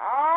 Oh.